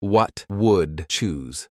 What would choose?